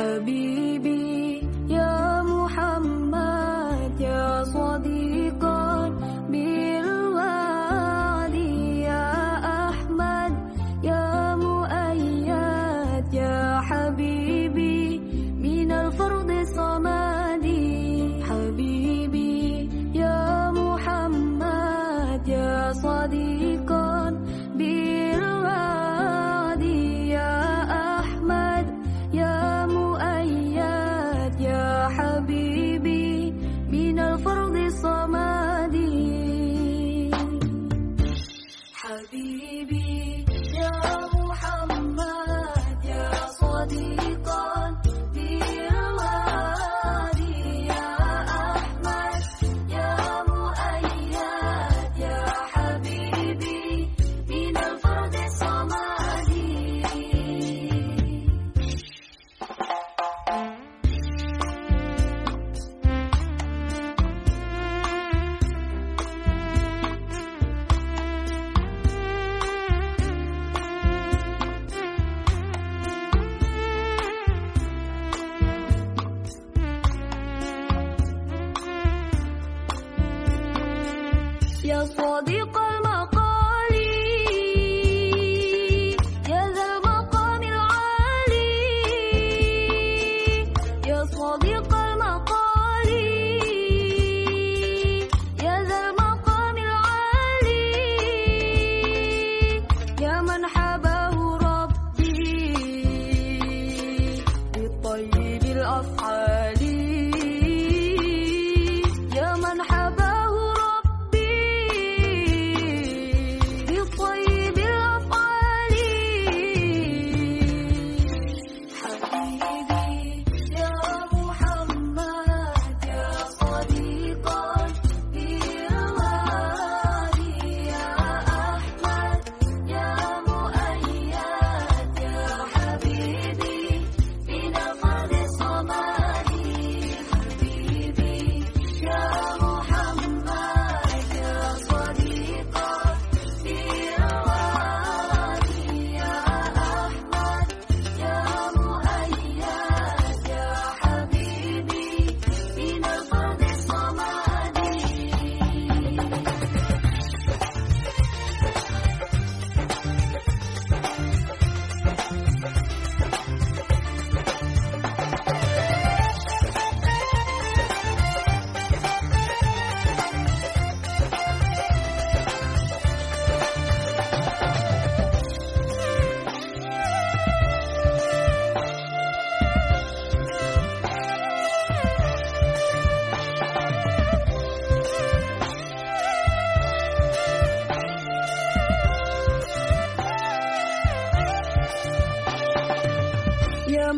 abuse. you go. middle of her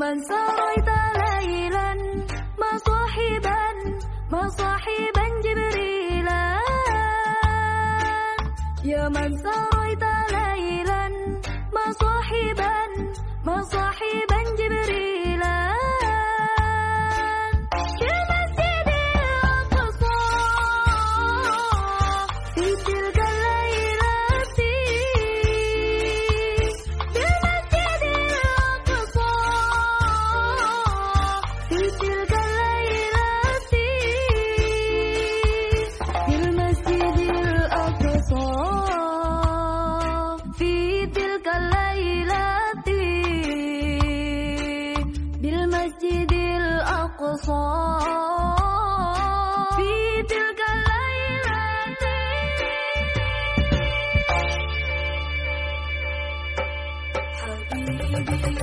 سويت ليلا ما صاحبا ما صاحبا جبريلا يا من سويت ليلا ما صاحبا ما صاحبا masjidil aqsa Thank you.